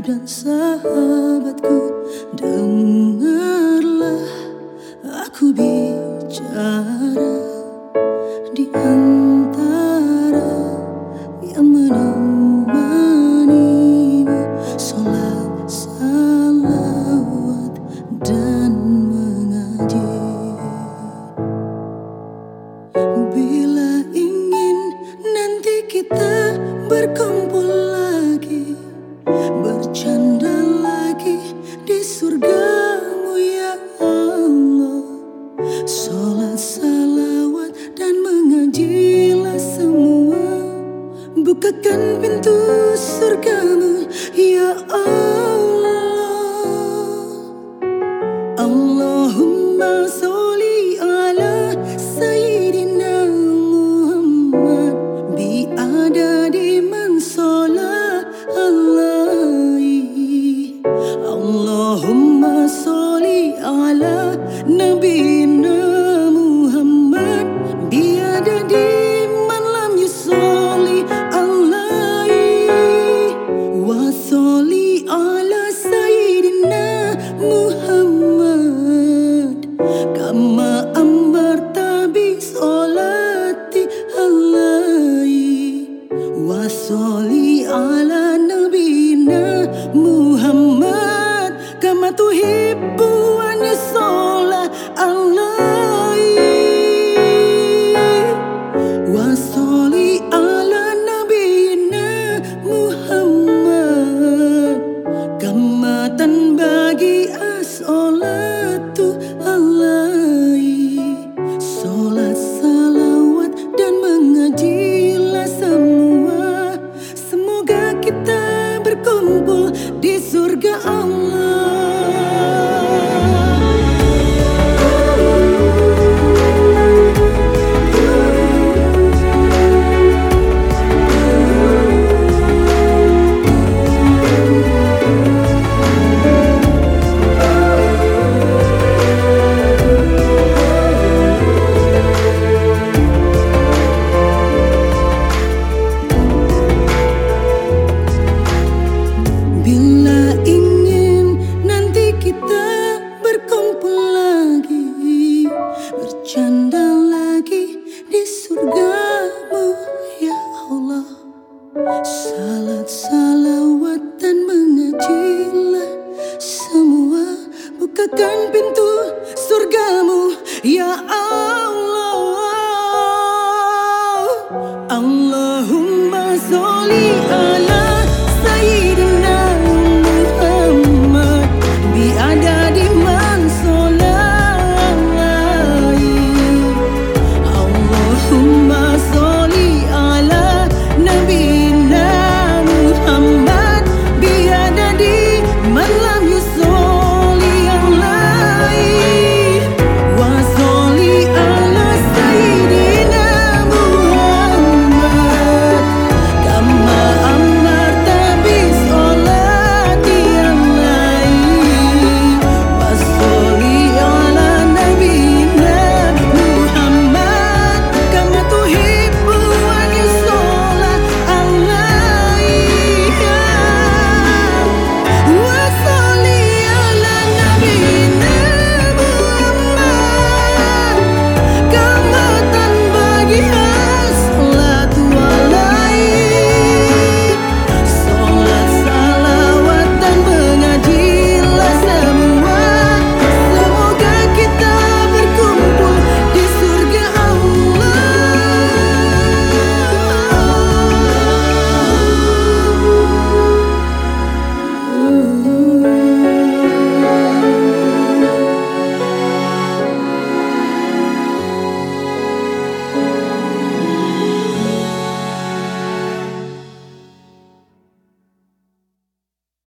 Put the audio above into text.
dan sahabatku Dengarlah aku bicara. Di antara yang menemanimu Salat, salawat dan mengaji. Bila ingin nanti kita berkumpul pintu surgamu ya Allah. Allahumma sholli ala Sayyidina Muhammad. Bi adadi man alaihi Allahumma sholli ala Nabiyina Muhammad Kama amarta bi sholati alaihi Wa sholli ala nabiyina Muhammad. Kama tuhibbu an yusolla alaihi Wa sholli ala nabiyina Salat, salawat dan mengajilah semua. Bukakan pintu surgamu ya